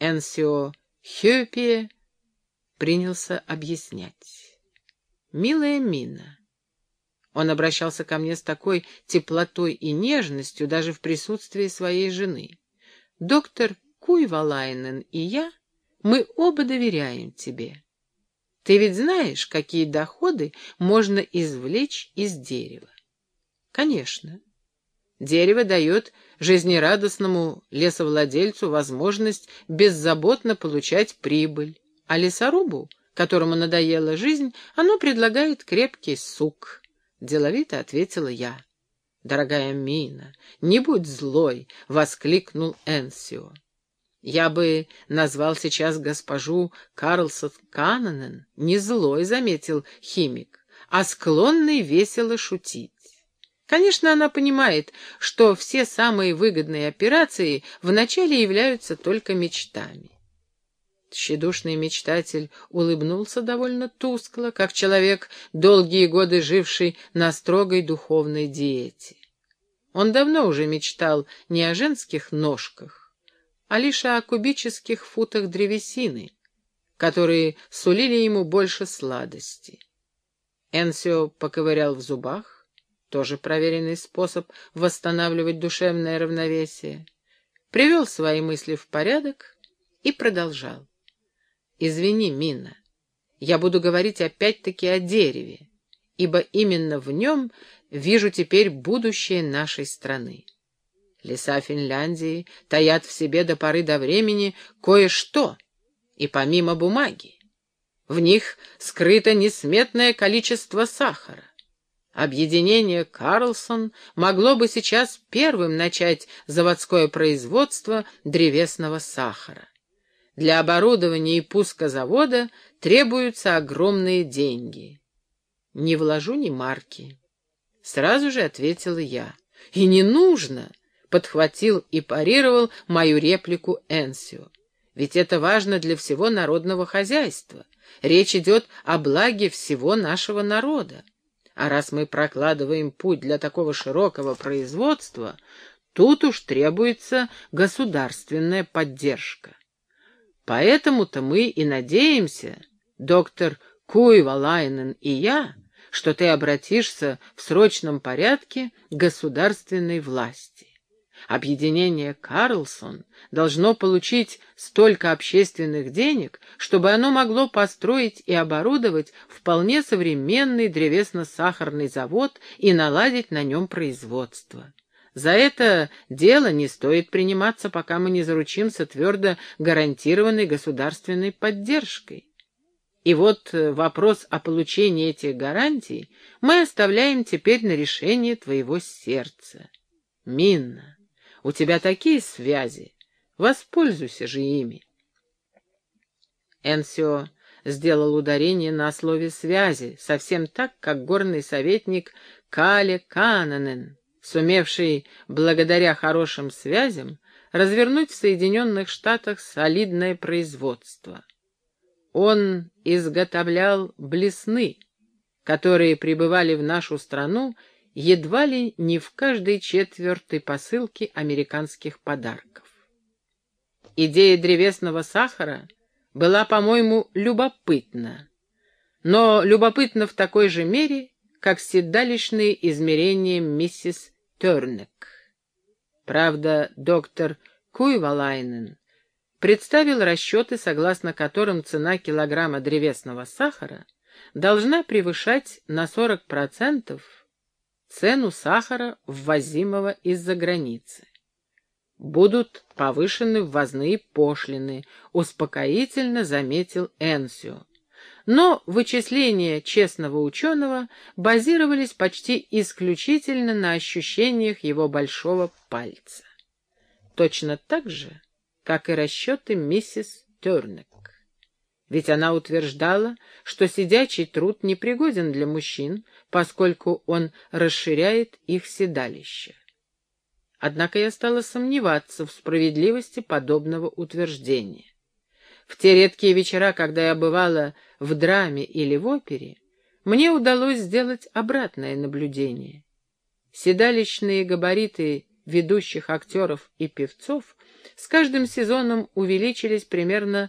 Энсио Хёпие принялся объяснять. «Милая Мина, он обращался ко мне с такой теплотой и нежностью даже в присутствии своей жены. Доктор Куйвалайнен и я, мы оба доверяем тебе. Ты ведь знаешь, какие доходы можно извлечь из дерева? Конечно. Дерево дает жизнерадостному лесовладельцу возможность беззаботно получать прибыль, а лесорубу, которому надоела жизнь, оно предлагает крепкий сук. Деловито ответила я. «Дорогая Мина, не будь злой!» — воскликнул Энсио. «Я бы назвал сейчас госпожу Карлсон Канненен, не злой, — заметил химик, — а склонный весело шутить. Конечно, она понимает, что все самые выгодные операции вначале являются только мечтами. Тщедушный мечтатель улыбнулся довольно тускло, как человек, долгие годы живший на строгой духовной диете. Он давно уже мечтал не о женских ножках, а лишь о кубических футах древесины, которые сулили ему больше сладости. Энсио поковырял в зубах, тоже проверенный способ восстанавливать душевное равновесие, привел свои мысли в порядок и продолжал. Извини, Мина, я буду говорить опять-таки о дереве, ибо именно в нем вижу теперь будущее нашей страны. Леса Финляндии таят в себе до поры до времени кое-что, и помимо бумаги. В них скрыто несметное количество сахара. Объединение Карлсон могло бы сейчас первым начать заводское производство древесного сахара. Для оборудования и пуска завода требуются огромные деньги. Не вложу ни марки. Сразу же ответила я. И не нужно, подхватил и парировал мою реплику Энсио. Ведь это важно для всего народного хозяйства. Речь идет о благе всего нашего народа. А раз мы прокладываем путь для такого широкого производства, тут уж требуется государственная поддержка. Поэтому-то мы и надеемся, доктор Куйвалайнен и я, что ты обратишься в срочном порядке к государственной власти. Объединение Карлсон должно получить столько общественных денег, чтобы оно могло построить и оборудовать вполне современный древесно-сахарный завод и наладить на нем производство. За это дело не стоит приниматься, пока мы не заручимся твердо гарантированной государственной поддержкой. И вот э, вопрос о получении этих гарантий мы оставляем теперь на решение твоего сердца. Минна, у тебя такие связи, воспользуйся же ими. Энсио сделал ударение на слове «связи», совсем так, как горный советник Кале Кананен сумевший, благодаря хорошим связям, развернуть в Соединенных Штатах солидное производство. Он изготовлял блесны, которые прибывали в нашу страну едва ли не в каждой четвертой посылке американских подарков. Идея древесного сахара была, по-моему, любопытна, но любопытна в такой же мере, как седалищные измерения миссис Тернек. Правда, доктор Куйвалайнен представил расчеты, согласно которым цена килограмма древесного сахара должна превышать на 40% цену сахара, ввозимого из-за границы. Будут повышены ввозные пошлины, успокоительно заметил Энсио. Но вычисления честного ученого базировались почти исключительно на ощущениях его большого пальца. Точно так же, как и расчеты миссис Тернек. Ведь она утверждала, что сидячий труд непригоден для мужчин, поскольку он расширяет их седалище. Однако я стала сомневаться в справедливости подобного утверждения. В те редкие вечера, когда я бывала в драме или в опере, мне удалось сделать обратное наблюдение. Седалищные габариты ведущих актеров и певцов с каждым сезоном увеличились примерно